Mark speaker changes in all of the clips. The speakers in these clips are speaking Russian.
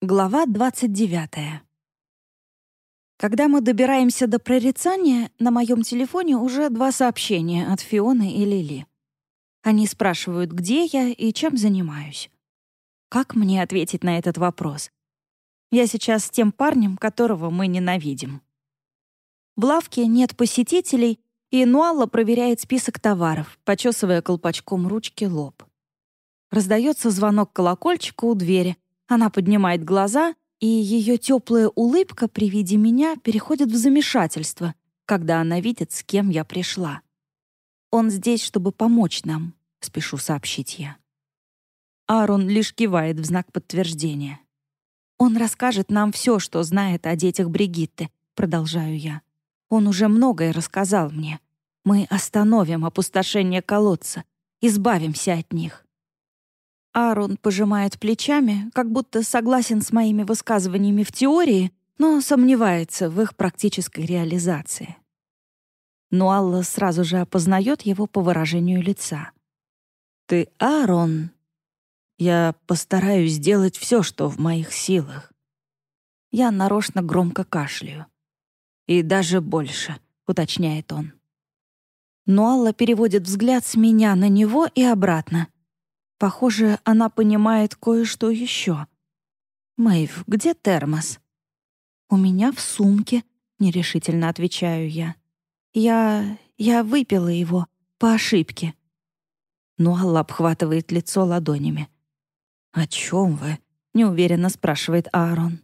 Speaker 1: Глава 29. Когда мы добираемся до прорицания, на моем телефоне уже два сообщения от Фионы и Лили. Они спрашивают, где я и чем занимаюсь. Как мне ответить на этот вопрос? Я сейчас с тем парнем, которого мы ненавидим. В лавке нет посетителей, и Нуалла проверяет список товаров, почесывая колпачком ручки лоб. Раздается звонок колокольчика у двери — она поднимает глаза, и ее теплая улыбка при виде меня переходит в замешательство, когда она видит, с кем я пришла. «Он здесь, чтобы помочь нам», — спешу сообщить я. Аарон лишь кивает в знак подтверждения. «Он расскажет нам все, что знает о детях Бригитты», — продолжаю я. «Он уже многое рассказал мне. Мы остановим опустошение колодца, избавимся от них». Аарон пожимает плечами, как будто согласен с моими высказываниями в теории, но сомневается в их практической реализации. Но Алла сразу же опознает его по выражению лица. «Ты Аарон?» «Я постараюсь сделать все, что в моих силах». Я нарочно громко кашляю. «И даже больше», — уточняет он. Но Алла переводит взгляд с меня на него и обратно — Похоже, она понимает кое-что еще. «Мэйв, где термос?» «У меня в сумке», — нерешительно отвечаю я. «Я... я выпила его. По ошибке». Нуалла обхватывает лицо ладонями. «О чем вы?» — неуверенно спрашивает Аарон.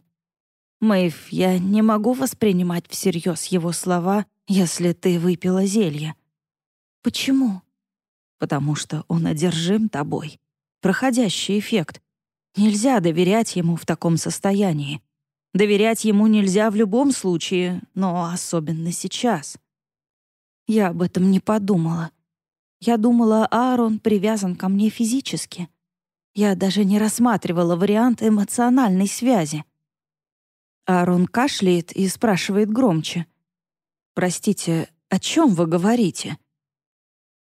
Speaker 1: «Мэйв, я не могу воспринимать всерьез его слова, если ты выпила зелье». «Почему?» «Потому что он одержим тобой проходящий эффект. Нельзя доверять ему в таком состоянии. Доверять ему нельзя в любом случае, но особенно сейчас. Я об этом не подумала. Я думала, Аарон привязан ко мне физически. Я даже не рассматривала вариант эмоциональной связи. Аарон кашляет и спрашивает громче. «Простите, о чем вы говорите?»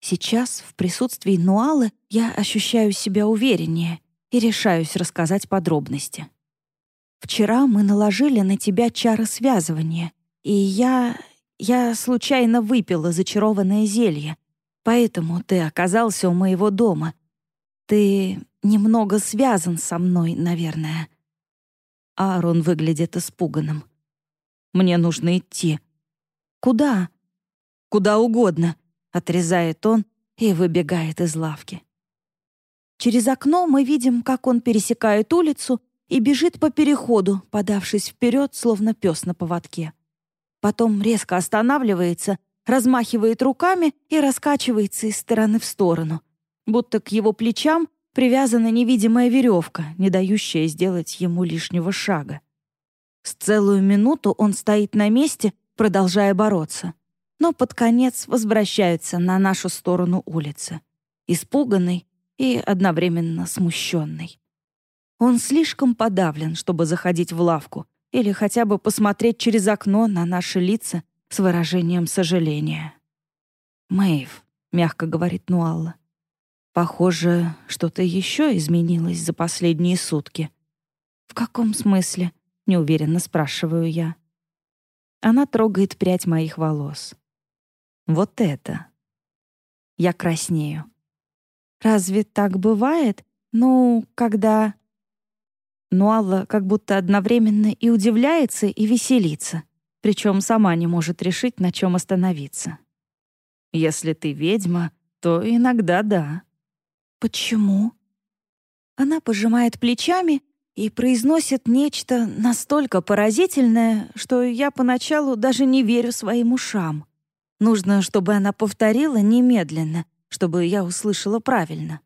Speaker 1: Сейчас, в присутствии Нуалы, я ощущаю себя увереннее и решаюсь рассказать подробности. Вчера мы наложили на тебя чары связывания, и я... я случайно выпила зачарованное зелье, поэтому ты оказался у моего дома. Ты немного связан со мной, наверное. Аарон выглядит испуганным. Мне нужно идти. Куда? Куда угодно. Отрезает он и выбегает из лавки. Через окно мы видим, как он пересекает улицу и бежит по переходу, подавшись вперед, словно пес на поводке. Потом резко останавливается, размахивает руками и раскачивается из стороны в сторону, будто к его плечам привязана невидимая веревка, не дающая сделать ему лишнего шага. С целую минуту он стоит на месте, продолжая бороться но под конец возвращается на нашу сторону улицы, испуганный и одновременно смущенный. Он слишком подавлен, чтобы заходить в лавку или хотя бы посмотреть через окно на наши лица с выражением сожаления. «Мэйв», — мягко говорит Нуалла, — «похоже, что-то еще изменилось за последние сутки». «В каком смысле?» — неуверенно спрашиваю я. Она трогает прядь моих волос. Вот это. Я краснею. Разве так бывает? Ну, когда... Нуалла как будто одновременно и удивляется, и веселится, причем сама не может решить, на чем остановиться. Если ты ведьма, то иногда да. Почему? Она пожимает плечами и произносит нечто настолько поразительное, что я поначалу даже не верю своим ушам. Нужно, чтобы она повторила немедленно, чтобы я услышала правильно.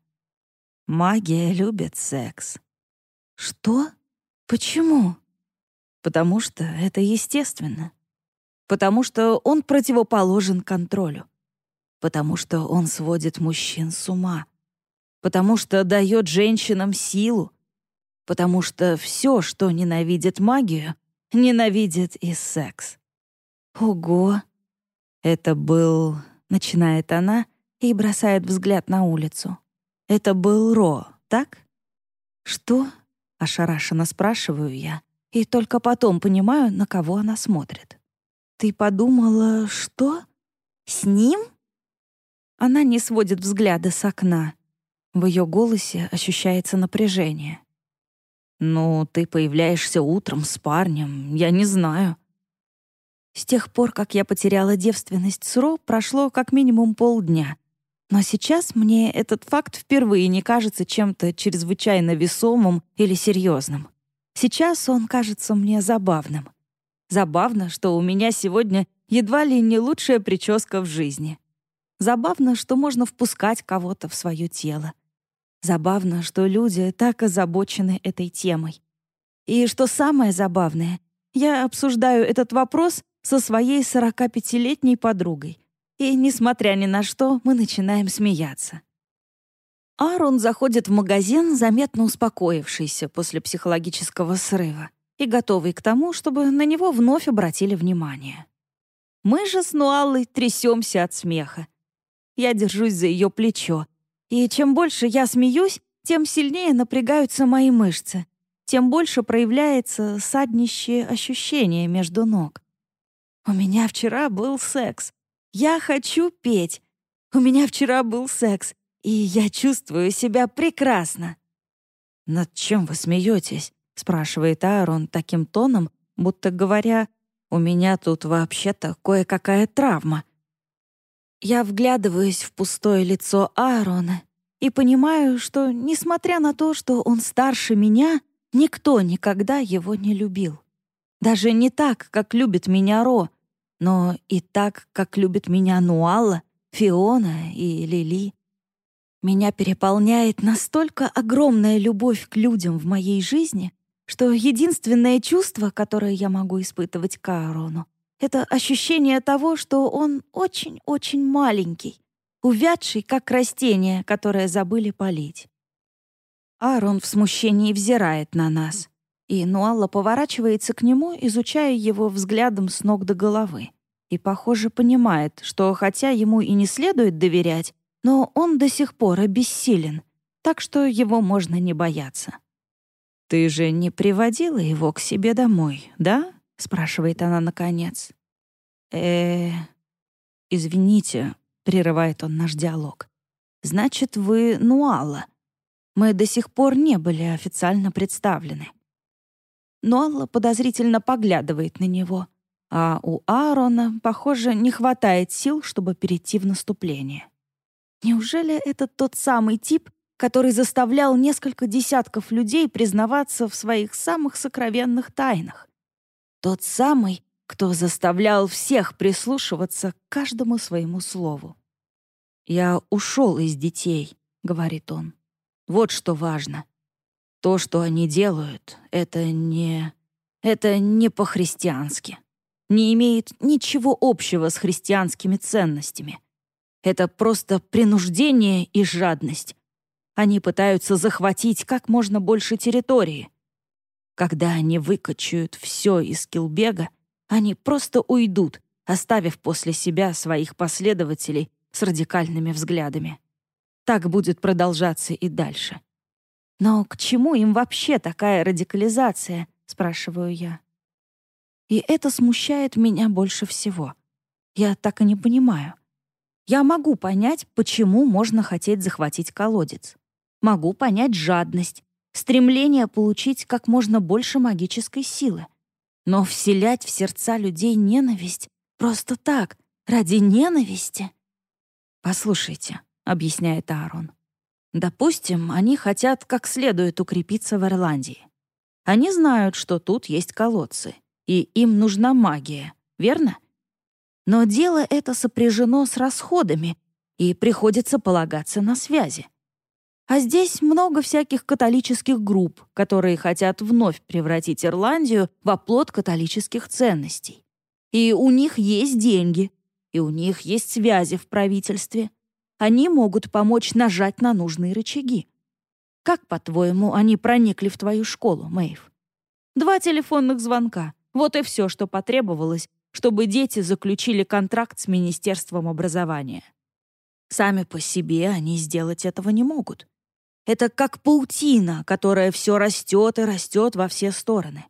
Speaker 1: Магия любит секс. Что? Почему? Потому что это естественно. Потому что он противоположен контролю. Потому что он сводит мужчин с ума. Потому что дает женщинам силу. Потому что все, что ненавидит магию, ненавидит и секс. Ого! Это был... Начинает она и бросает взгляд на улицу. Это был Ро, так? Что? Ошарашенно спрашиваю я, и только потом понимаю, на кого она смотрит. «Ты подумала, что? С ним?» Она не сводит взгляда с окна. В ее голосе ощущается напряжение. «Ну, ты появляешься утром с парнем, я не знаю». С тех пор, как я потеряла девственность с Ро, прошло как минимум полдня. Но сейчас мне этот факт впервые не кажется чем-то чрезвычайно весомым или серьезным. Сейчас он кажется мне забавным. Забавно, что у меня сегодня едва ли не лучшая прическа в жизни. Забавно, что можно впускать кого-то в свое тело. Забавно, что люди так озабочены этой темой. И что самое забавное, я обсуждаю этот вопрос со своей 45-летней подругой. И, несмотря ни на что, мы начинаем смеяться. Аарон заходит в магазин, заметно успокоившийся после психологического срыва и готовый к тому, чтобы на него вновь обратили внимание. Мы же с Нуаллой трясемся от смеха. Я держусь за ее плечо, и чем больше я смеюсь, тем сильнее напрягаются мои мышцы, тем больше проявляется саднищее ощущение между ног. У меня вчера был секс. Я хочу петь. У меня вчера был секс, и я чувствую себя прекрасно. «Над чем вы смеетесь?» — спрашивает Аарон таким тоном, будто говоря, «У меня тут вообще-то кое-какая травма». Я вглядываюсь в пустое лицо Аарона и понимаю, что, несмотря на то, что он старше меня, никто никогда его не любил. Даже не так, как любит меня Ро, но и так, как любит меня Нуалла, Фиона и Лили. Меня переполняет настолько огромная любовь к людям в моей жизни, что единственное чувство, которое я могу испытывать к Аарону, это ощущение того, что он очень-очень маленький, увядший, как растение, которое забыли полить. Аарон в смущении взирает на нас, и Нуалла поворачивается к нему, изучая его взглядом с ног до головы. И, похоже, понимает, что хотя ему и не следует доверять, но он до сих пор обессилен, так что его можно не бояться. «Ты же не приводила его к себе домой, да?» — спрашивает она наконец. э «Извините», — прерывает он наш диалог. «Значит, вы Нуала. Мы до сих пор не были официально представлены». Нуала подозрительно поглядывает на него, а у Аарона, похоже, не хватает сил, чтобы перейти в наступление. Неужели это тот самый тип, который заставлял несколько десятков людей признаваться в своих самых сокровенных тайнах? Тот самый, кто заставлял всех прислушиваться к каждому своему слову. «Я ушел из детей», — говорит он. «Вот что важно. То, что они делают, это не... это не по-христиански. Не имеет ничего общего с христианскими ценностями. Это просто принуждение и жадность. Они пытаются захватить как можно больше территории. Когда они выкачают все из Килбега, они просто уйдут, оставив после себя своих последователей с радикальными взглядами. Так будет продолжаться и дальше. «Но к чему им вообще такая радикализация?» — спрашиваю я. И это смущает меня больше всего. Я так и не понимаю. Я могу понять, почему можно хотеть захватить колодец. Могу понять жадность, стремление получить как можно больше магической силы. Но вселять в сердца людей ненависть просто так, ради ненависти? «Послушайте», — объясняет Аарон. «Допустим, они хотят как следует укрепиться в Ирландии. Они знают, что тут есть колодцы, и им нужна магия, верно? Но дело это сопряжено с расходами, и приходится полагаться на связи. А здесь много всяких католических групп, которые хотят вновь превратить Ирландию в оплот католических ценностей. И у них есть деньги, и у них есть связи в правительстве. Они могут помочь нажать на нужные рычаги. Как, по-твоему, они проникли в твою школу, Мэйв? Два телефонных звонка. Вот и все, что потребовалось, чтобы дети заключили контракт с Министерством образования. Сами по себе они сделать этого не могут. Это как паутина, которая все растет и растет во все стороны.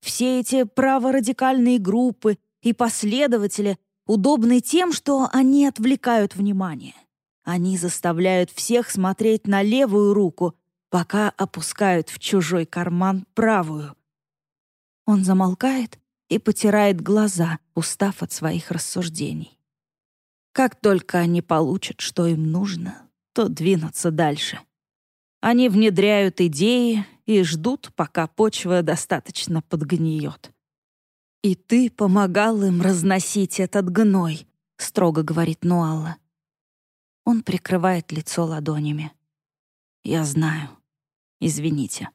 Speaker 1: Все эти праворадикальные группы и последователи удобны тем, что они отвлекают внимание. Они заставляют всех смотреть на левую руку, пока опускают в чужой карман правую. Он замолкает и потирает глаза, устав от своих рассуждений. Как только они получат, что им нужно, то двинутся дальше. Они внедряют идеи и ждут, пока почва достаточно подгниет. «И ты помогал им разносить этот гной», — строго говорит Нуалла. Он прикрывает лицо ладонями. «Я знаю. Извините».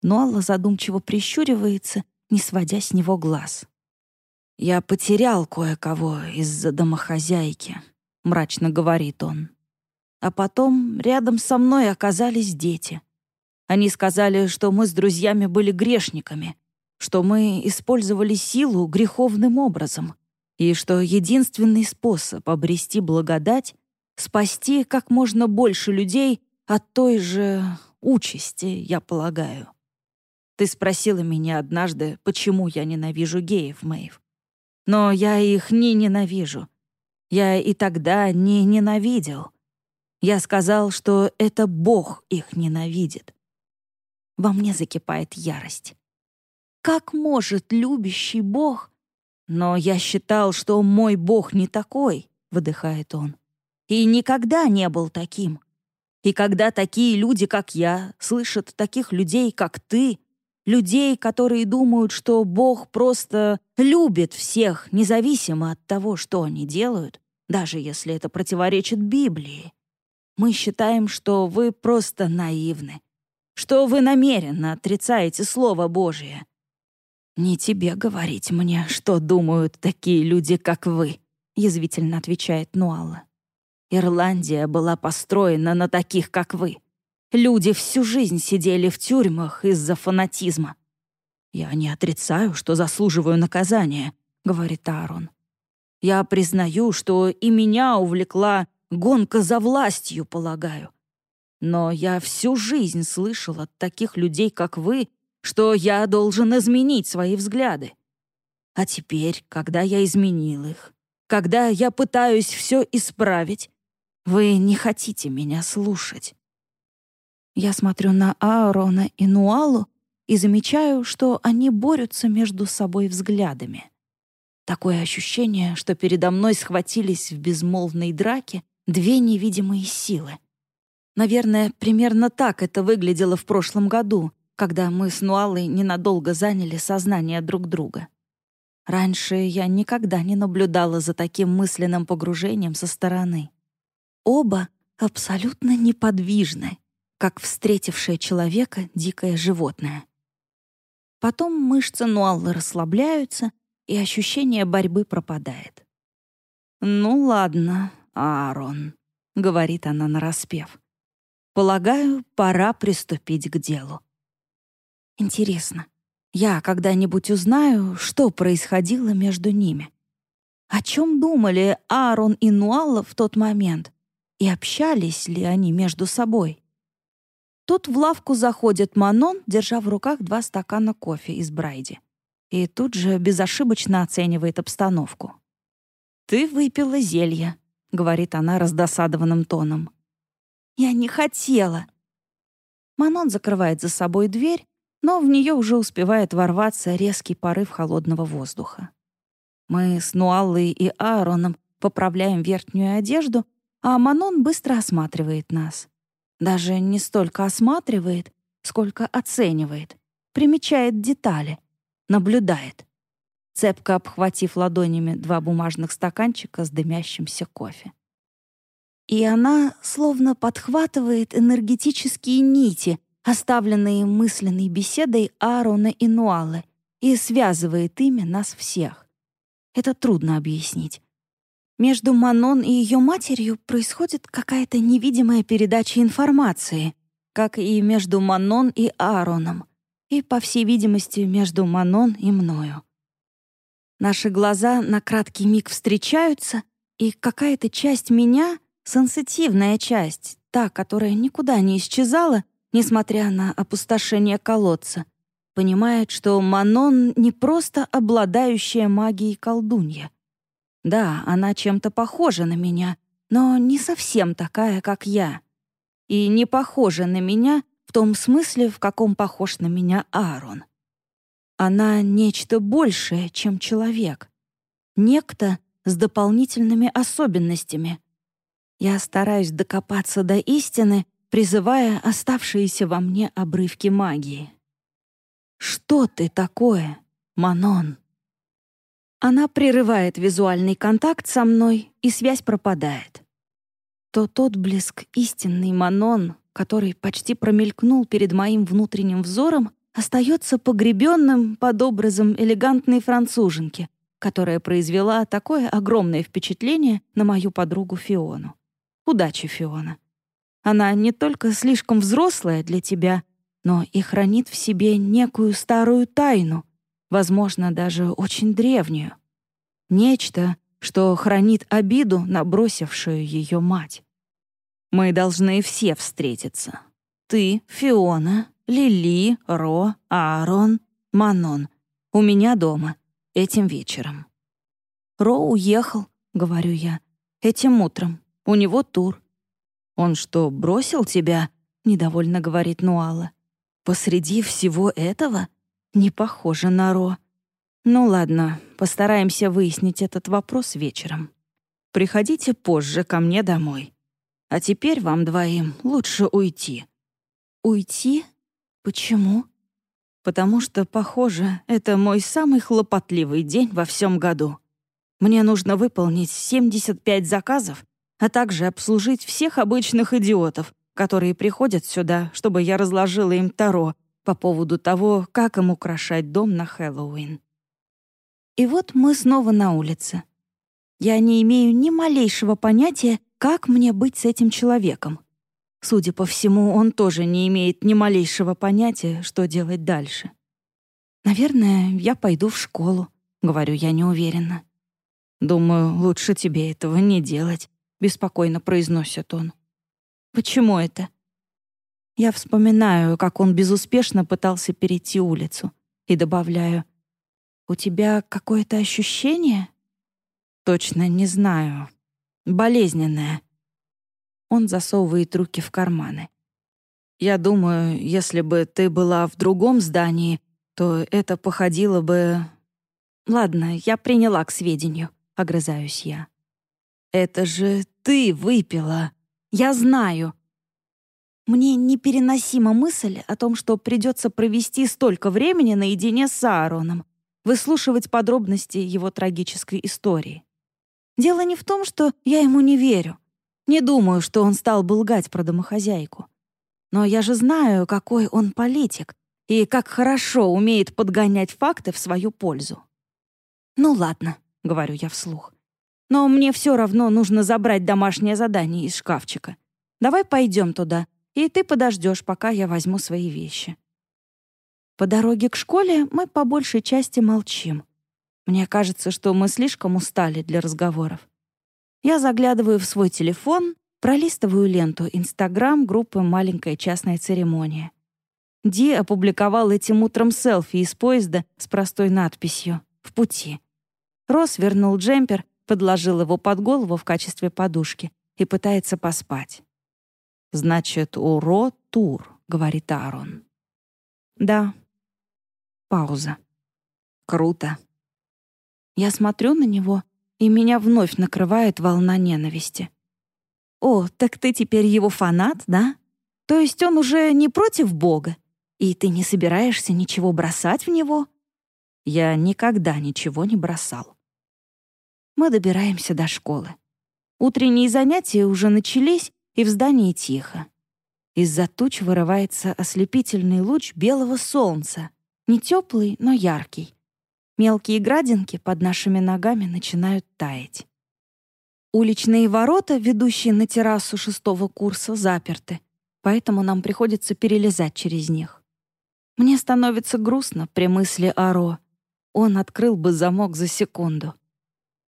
Speaker 1: Нуалла задумчиво прищуривается, не сводя с него глаз. «Я потерял кое-кого из-за домохозяйки», — мрачно говорит он. А потом рядом со мной оказались дети. Они сказали, что мы с друзьями были грешниками, что мы использовали силу греховным образом, и что единственный способ обрести благодать — спасти как можно больше людей от той же участи, я полагаю. Ты спросила меня однажды, почему я ненавижу геев, Мэйв. Но я их не ненавижу. Я и тогда не ненавидел. Я сказал, что это Бог их ненавидит. Во мне закипает ярость. Как может любящий Бог? Но я считал, что мой Бог не такой, выдыхает он. И никогда не был таким. И когда такие люди, как я, слышат таких людей, как ты, людей, которые думают, что Бог просто любит всех, независимо от того, что они делают, даже если это противоречит Библии, мы считаем, что вы просто наивны, что вы намеренно отрицаете Слово Божие. «Не тебе говорить мне, что думают такие люди, как вы», — язвительно отвечает Нуалла. «Ирландия была построена на таких, как вы. Люди всю жизнь сидели в тюрьмах из-за фанатизма». «Я не отрицаю, что заслуживаю наказания», — говорит Аарон. «Я признаю, что и меня увлекла Гонка за властью, полагаю. Но я всю жизнь слышал от таких людей, как вы, что я должен изменить свои взгляды. А теперь, когда я изменил их, когда я пытаюсь все исправить, вы не хотите меня слушать. Я смотрю на Аарона и Нуалу и замечаю, что они борются между собой взглядами. Такое ощущение, что передо мной схватились в безмолвной драке Две невидимые силы. Наверное, примерно так это выглядело в прошлом году, когда мы с Нуалой ненадолго заняли сознание друг друга. Раньше я никогда не наблюдала за таким мысленным погружением со стороны. Оба абсолютно неподвижны, как встретившее человека дикое животное. Потом мышцы Нуаллы расслабляются, и ощущение борьбы пропадает. «Ну ладно, Аарон», — говорит она нараспев. «Полагаю, пора приступить к делу». Интересно, я когда-нибудь узнаю, что происходило между ними? О чем думали Аарон и Нуалла в тот момент? И общались ли они между собой? Тут в лавку заходит Манон, держа в руках два стакана кофе из Брайди. И тут же безошибочно оценивает обстановку. «Ты выпила зелье», — говорит она раздосадованным тоном. «Я не хотела». Манон закрывает за собой дверь, но в нее уже успевает ворваться резкий порыв холодного воздуха. Мы с Нуаллой и Аароном поправляем верхнюю одежду, а Манон быстро осматривает нас. Даже не столько осматривает, сколько оценивает, примечает детали, наблюдает цепко обхватив ладонями два бумажных стаканчика с дымящимся кофе. И она словно подхватывает энергетические нити, оставленные мысленной беседой Аарона и Нуалы, и связывает ими нас всех. Это трудно объяснить. Между Манон и ее матерью происходит какая-то невидимая передача информации, как и между Манон и Аароном, и, по всей видимости, между Манон и мною. Наши глаза на краткий миг встречаются, и какая-то часть меня, сенситивная часть, та, которая никуда не исчезала, несмотря на опустошение колодца, понимает, что Манон не просто обладающая магией колдунья. Да, она чем-то похожа на меня, но не совсем такая, как я. И не похожа на меня в том смысле, в каком похож на меня Аарон. Она нечто большее, чем человек. Некто с дополнительными особенностями. Я стараюсь докопаться до истины, призывая оставшиеся во мне обрывки магии. «Что ты такое, Манон?» Она прерывает визуальный контакт со мной, и связь пропадает. То тот блеск истинный Манон, который почти промелькнул перед моим внутренним взором, остается погребенным под образом элегантной француженки, которая произвела такое огромное впечатление на мою подругу Фиону. Удачи, Фиона. Она не только слишком взрослая для тебя, но и хранит в себе некую старую тайну, возможно, даже очень древнюю. Нечто, что хранит обиду, набросившую ее мать. Мы должны все встретиться. Ты, Фиона, Лили, Ро, Аарон, Манон. У меня дома. Этим вечером. Ро уехал, говорю я. Этим утром. У него тур. Он что, бросил тебя? Недовольно говорит Нуала. Посреди всего этого? Не похоже на Ро. Ну ладно, постараемся выяснить этот вопрос вечером. Приходите позже ко мне домой. А теперь вам двоим лучше уйти. Уйти? Почему? Потому что, похоже, это мой самый хлопотливый день во всем году. Мне нужно выполнить 75 заказов, а также обслужить всех обычных идиотов, которые приходят сюда, чтобы я разложила им таро по поводу того, как им украшать дом на Хэллоуин. И вот мы снова на улице. Я не имею ни малейшего понятия, как мне быть с этим человеком. Судя по всему, он тоже не имеет ни малейшего понятия, что делать дальше. «Наверное, я пойду в школу», — говорю я неуверенно. «Думаю, лучше тебе этого не делать», — беспокойно произносит он. «Почему это?» Я вспоминаю, как он безуспешно пытался перейти улицу, и добавляю, «У тебя какое-то ощущение?» «Точно не знаю. Болезненное. Он засовывает руки в карманы. «Я думаю, если бы ты была в другом здании, то это походило бы...» «Ладно, я приняла к сведению», — огрызаюсь я. «Это же ты выпила! Я знаю!» Мне непереносима мысль о том, что придется провести столько времени наедине с Аароном, выслушивать подробности его трагической истории. Дело не в том, что я ему не верю. Не думаю, что он стал бы лгать про домохозяйку. Но я же знаю, какой он политик и как хорошо умеет подгонять факты в свою пользу. «Ну ладно», — говорю я вслух. «Но мне все равно нужно забрать домашнее задание из шкафчика. Давай пойдем туда, и ты подождешь, пока я возьму свои вещи». По дороге к школе мы по большей части молчим. Мне кажется, что мы слишком устали для разговоров. Я заглядываю в свой телефон, пролистываю ленту Инстаграм группы «Маленькая частная церемония». Ди опубликовал этим утром селфи из поезда с простой надписью «В пути». Рос вернул джемпер, подложил его под голову в качестве подушки и пытается поспать. «Значит, у Ро тур», — говорит Аарон. «Да». Пауза. «Круто». Я смотрю на него — и меня вновь накрывает волна ненависти. «О, так ты теперь его фанат, да? То есть он уже не против Бога, и ты не собираешься ничего бросать в него?» Я никогда ничего не бросал. Мы добираемся до школы. Утренние занятия уже начались, и в здании тихо. Из-за туч вырывается ослепительный луч белого солнца, не теплый, но яркий. Мелкие градинки под нашими ногами начинают таять. Уличные ворота, ведущие на террасу шестого курса, заперты, поэтому нам приходится перелезать через них. Мне становится грустно при мысли о Ро. Он открыл бы замок за секунду.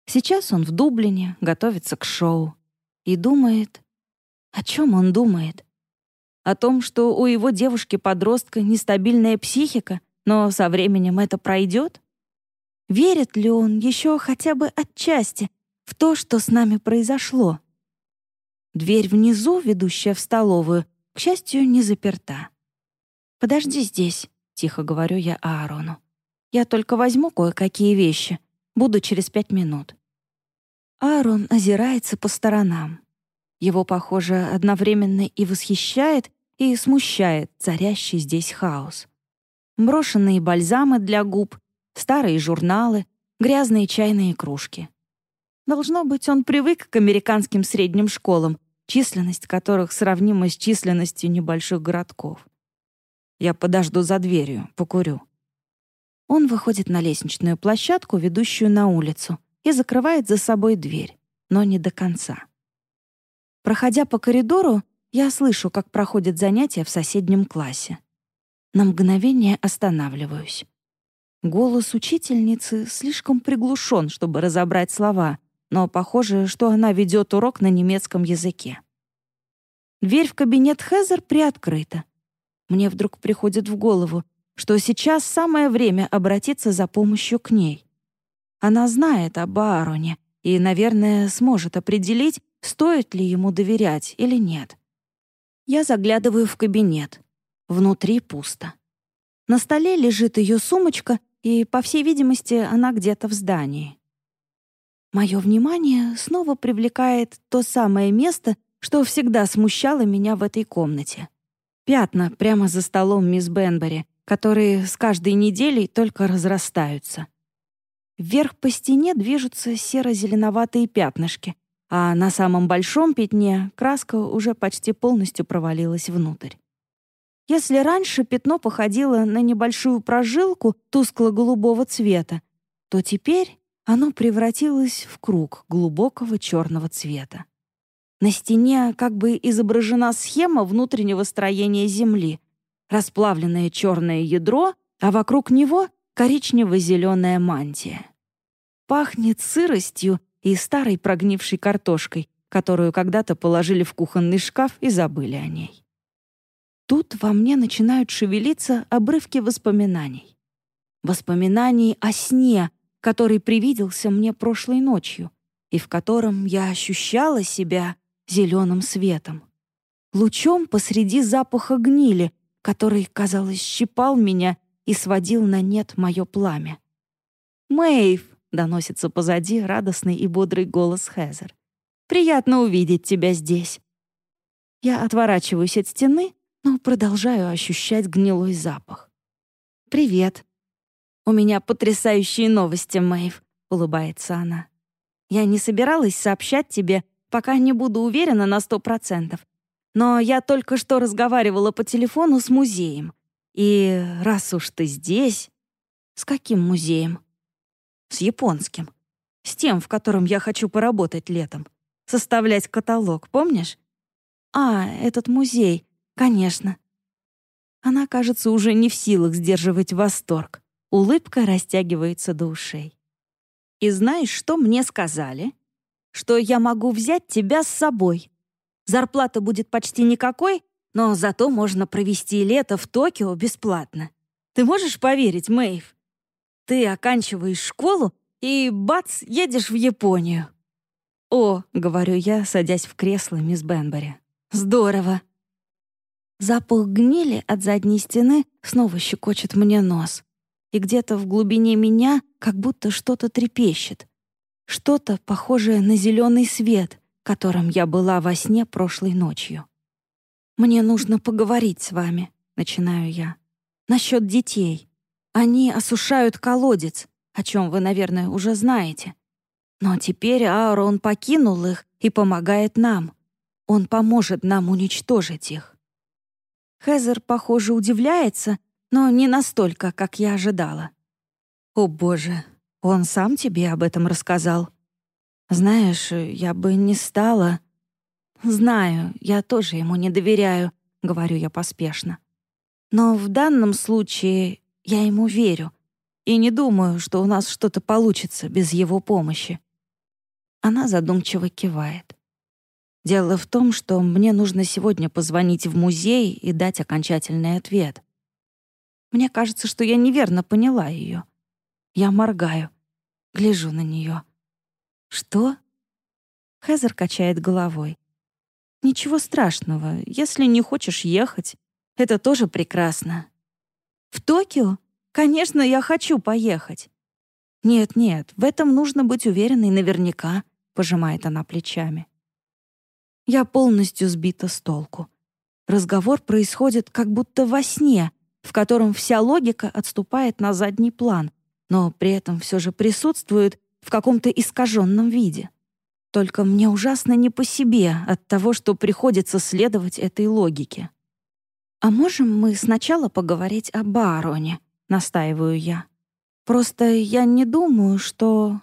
Speaker 1: Сейчас он в Дублине, готовится к шоу и думает, О чем он думает? О том, что у его девушки-подростка нестабильная психика, но со временем это пройдет? Верит ли он еще хотя бы отчасти в то, что с нами произошло? Дверь внизу, ведущая в столовую, к счастью, не заперта. «Подожди здесь», — тихо говорю я Аарону. «Я только возьму кое-какие вещи. Буду через пять минут». Аарон озирается по сторонам. Его, похоже, одновременно и восхищает, и смущает царящий здесь хаос. Брошенные бальзамы для губ, старые журналы, грязные чайные кружки. Должно быть, он привык к американским средним школам, численность которых сравнима с численностью небольших городков. Я подожду за дверью, покурю. Он выходит на лестничную площадку, ведущую на улицу, и закрывает за собой дверь, но не до конца. Проходя по коридору, я слышу, как проходят занятия в соседнем классе. На мгновение останавливаюсь. Голос учительницы слишком приглушен, чтобы разобрать слова, но похоже, что она ведет урок на немецком языке. Дверь в кабинет Хезер приоткрыта. Мне вдруг приходит в голову, что сейчас самое время обратиться за помощью к ней. Она знает об Аароне и, наверное, сможет определить, стоит ли ему доверять или нет. Я заглядываю в кабинет. Внутри пусто. На столе лежит ее сумочка, и, по всей видимости, она где-то в здании. Мое внимание снова привлекает то самое место, что всегда смущало меня в этой комнате. Пятна прямо за столом мисс Бенбери, которые с каждой неделей только разрастаются. Вверх по стене движутся серо-зеленоватые пятнышки, а на самом большом пятне краска уже почти полностью провалилась внутрь. Если раньше пятно походило на небольшую прожилку тускло-голубого цвета, то теперь оно превратилось в круг глубокого черного цвета. На стене как бы изображена схема внутреннего строения Земли, расплавленное черное ядро, а вокруг него коричнево-зеленая мантия. Пахнет сыростью и старой прогнившей картошкой, которую когда-то положили в кухонный шкаф и забыли о ней. Тут во мне начинают шевелиться обрывки воспоминаний. Воспоминаний о сне, который привиделся мне прошлой ночью и в котором я ощущала себя зеленым светом. Лучом посреди запаха гнили, который, казалось, щипал меня и сводил на нет мое пламя. «Мэйв!» — доносится позади радостный и бодрый голос Хезер. «Приятно увидеть тебя здесь». Я отворачиваюсь от стены, но продолжаю ощущать гнилой запах. «Привет», «У меня потрясающие новости, Мэйв», — улыбается она. «Я не собиралась сообщать тебе, пока не буду уверена на сто процентов. Но я только что разговаривала по телефону с музеем. И раз уж ты здесь...» «С каким музеем?» «С японским. С тем, в котором я хочу поработать летом. Составлять каталог, помнишь?» «А, этот музей, конечно». Она, кажется, уже не в силах сдерживать восторг. Улыбка растягивается до ушей. «И знаешь, что мне сказали? Что я могу взять тебя с собой. Зарплата будет почти никакой, но зато можно провести лето в Токио бесплатно. Ты можешь поверить, Мэйв? Ты оканчиваешь школу и, бац, едешь в Японию». «О», — говорю я, садясь в кресло мисс Бенбери. «Здорово!» Запах гнили от задней стены снова щекочет мне нос и где-то в глубине меня как будто что-то трепещет. Что-то похожее на зеленый свет, которым я была во сне прошлой ночью. «Мне нужно поговорить с вами», — начинаю я. «Насчет детей. Они осушают колодец, о чем вы, наверное, уже знаете. Но теперь Аарон покинул их и помогает нам. Он поможет нам уничтожить их». Хезер, похоже, удивляется, но не настолько, как я ожидала. «О, Боже, он сам тебе об этом рассказал?» «Знаешь, я бы не стала...» «Знаю, я тоже ему не доверяю», — говорю я поспешно. «Но в данном случае я ему верю и не думаю, что у нас что-то получится без его помощи». Она задумчиво кивает. Дело в том, что мне нужно сегодня позвонить в музей и дать окончательный ответ. Мне кажется, что я неверно поняла ее. Я моргаю, гляжу на нее. «Что?» Хезер качает головой. «Ничего страшного, если не хочешь ехать. Это тоже прекрасно». «В Токио? Конечно, я хочу поехать». «Нет-нет, в этом нужно быть уверенной наверняка», — пожимает она плечами. Я полностью сбита с толку. Разговор происходит как будто во сне, в котором вся логика отступает на задний план, но при этом все же присутствует в каком-то искаженном виде. Только мне ужасно не по себе от того, что приходится следовать этой логике. «А можем мы сначала поговорить о Баароне?» — настаиваю я. «Просто я не думаю, что...»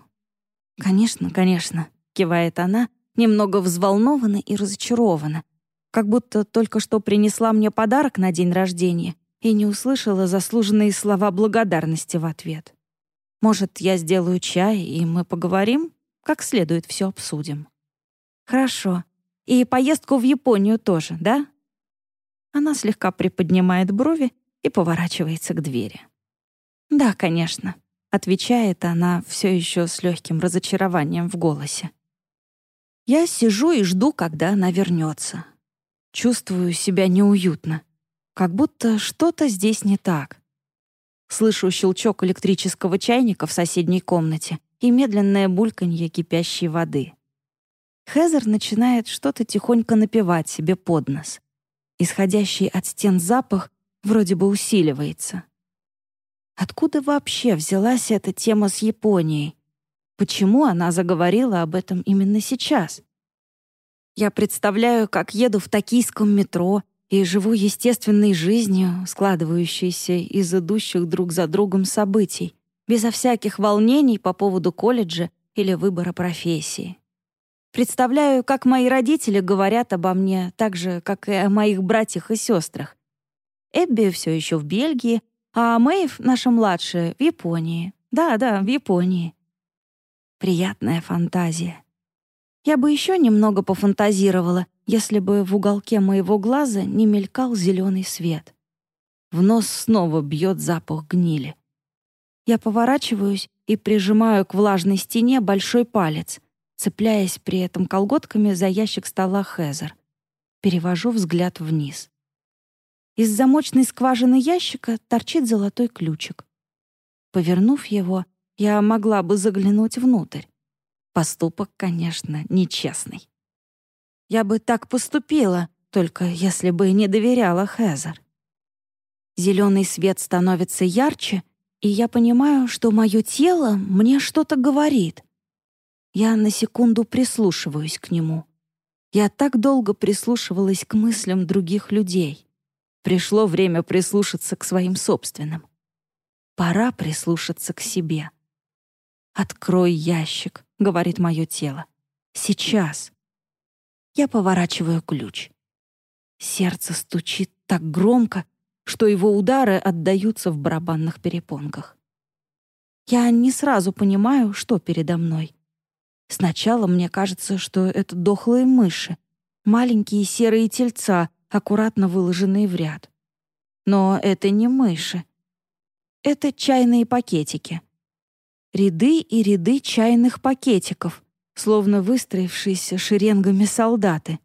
Speaker 1: «Конечно, конечно», — кивает она, немного взволнована и разочарована, как будто только что принесла мне подарок на день рождения и не услышала заслуженные слова благодарности в ответ. Может, я сделаю чай, и мы поговорим? Как следует все обсудим. Хорошо. И поездку в Японию тоже, да? Она слегка приподнимает брови и поворачивается к двери. «Да, конечно», — отвечает она все еще с легким разочарованием в голосе. Я сижу и жду, когда она вернется. Чувствую себя неуютно, как будто что-то здесь не так. Слышу щелчок электрического чайника в соседней комнате и медленное бульканье кипящей воды. Хезер начинает что-то тихонько напевать себе под нос. Исходящий от стен запах вроде бы усиливается. Откуда вообще взялась эта тема с Японией? Почему она заговорила об этом именно сейчас? Я представляю, как еду в токийском метро и живу естественной жизнью, складывающейся из идущих друг за другом событий, безо всяких волнений по поводу колледжа или выбора профессии. Представляю, как мои родители говорят обо мне так же, как и о моих братьях и сестрах. Эбби все еще в Бельгии, а Мэйв, наша младшая, в Японии. Да-да, в Японии. Приятная фантазия. Я бы еще немного пофантазировала, если бы в уголке моего глаза не мелькал зеленый свет. В нос снова бьет запах гнили. Я поворачиваюсь и прижимаю к влажной стене большой палец, цепляясь при этом колготками за ящик стола Хезер. Перевожу взгляд вниз. Из замочной скважины ящика торчит золотой ключик. Повернув его, я могла бы заглянуть внутрь. Поступок, конечно, нечестный. Я бы так поступила, только если бы не доверяла Хезер. Зеленый свет становится ярче, и я понимаю, что мое тело мне что-то говорит. Я на секунду прислушиваюсь к нему. Я так долго прислушивалась к мыслям других людей. Пришло время прислушаться к своим собственным. Пора прислушаться к себе. «Открой ящик», — говорит мое тело. «Сейчас». Я поворачиваю ключ. Сердце стучит так громко, что его удары отдаются в барабанных перепонках. Я не сразу понимаю, что передо мной. Сначала мне кажется, что это дохлые мыши, маленькие серые тельца, аккуратно выложенные в ряд. Но это не мыши. Это чайные пакетики ряды и ряды чайных пакетиков, словно выстроившиеся шеренгами солдаты,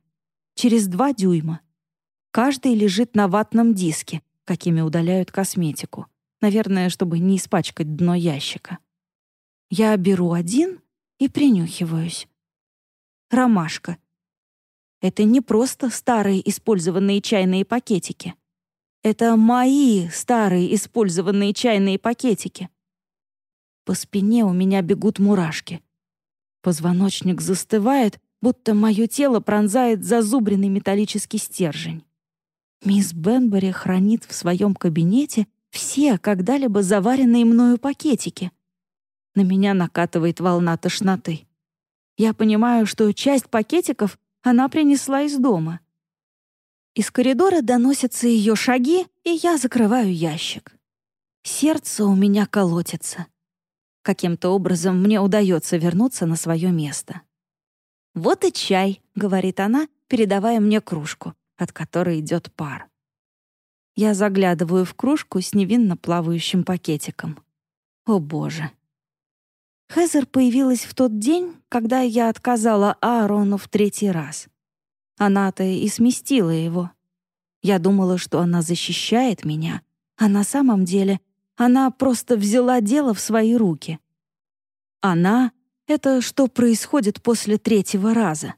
Speaker 1: через два дюйма. Каждый лежит на ватном диске, какими удаляют косметику, наверное, чтобы не испачкать дно ящика. Я беру один и принюхиваюсь. Ромашка. Это не просто старые использованные чайные пакетики. Это мои старые использованные чайные пакетики. По спине у меня бегут мурашки. Позвоночник застывает, будто мое тело пронзает зазубренный металлический стержень. Мисс Бенбери хранит в своем кабинете все когда-либо заваренные мною пакетики. На меня накатывает волна тошноты. Я понимаю, что часть пакетиков она принесла из дома. Из коридора доносятся ее шаги, и я закрываю ящик. Сердце у меня колотится. Каким-то образом мне удается вернуться на свое место. «Вот и чай», — говорит она, передавая мне кружку, от которой идет пар. Я заглядываю в кружку с невинно плавающим пакетиком. О боже. Хезер появилась в тот день, когда я отказала Аарону в третий раз. Она-то и сместила его. Я думала, что она защищает меня, а на самом деле она просто взяла дело в свои руки. Она — это что происходит после третьего раза.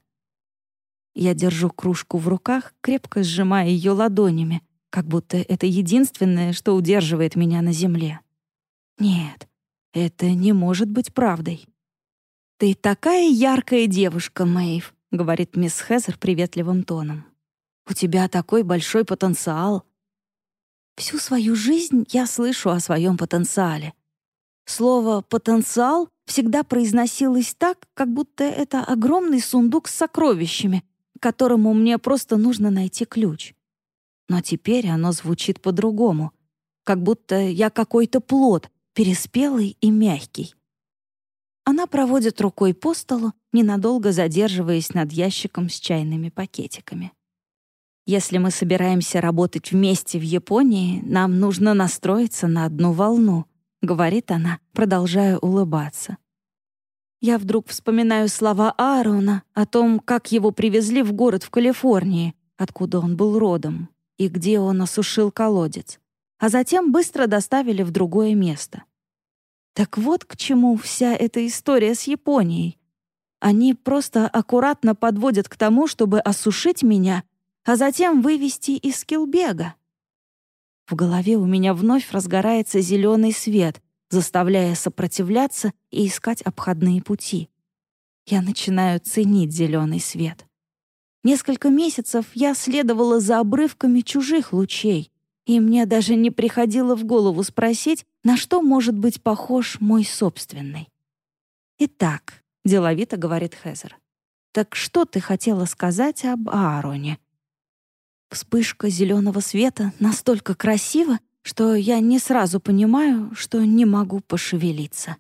Speaker 1: Я держу кружку в руках, крепко сжимая ее ладонями, как будто это единственное, что удерживает меня на земле. Нет, это не может быть правдой. «Ты такая яркая девушка, Мэйв», — говорит мисс Хезер приветливым тоном. «У тебя такой большой потенциал». Всю свою жизнь я слышу о своем потенциале. Слово «потенциал» всегда произносилось так, как будто это огромный сундук с сокровищами, к которому мне просто нужно найти ключ. Но теперь оно звучит по-другому, как будто я какой-то плод, переспелый и мягкий. Она проводит рукой по столу, ненадолго задерживаясь над ящиком с чайными пакетиками. Если мы собираемся работать вместе в Японии, нам нужно настроиться на одну волну, говорит она, продолжая улыбаться. Я вдруг вспоминаю слова Аарона о том, как его привезли в город в Калифорнии, откуда он был родом, и где он осушил колодец, а затем быстро доставили в другое место. Так вот к чему вся эта история с Японией. Они просто аккуратно подводят к тому, чтобы осушить меня, а затем вывести из скиллбега. В голове у меня вновь разгорается зеленый свет, заставляя сопротивляться и искать обходные пути. Я начинаю ценить зеленый свет. Несколько месяцев я следовала за обрывками чужих лучей, и мне даже не приходило в голову спросить, на что может быть похож мой собственный. «Итак», — деловито говорит Хезер, «так что ты хотела сказать об Аароне?» Вспышка зеленого света настолько красива, что я не сразу понимаю, что не могу пошевелиться.